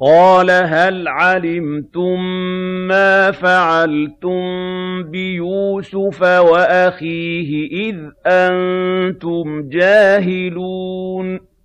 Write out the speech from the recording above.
قَالَ هَلْ عَلِمْتُم مَّا فَعَلْتُم بِيُوسُفَ وَأَخِيهِ إِذْ أَنتُمْ جَاهِلُونَ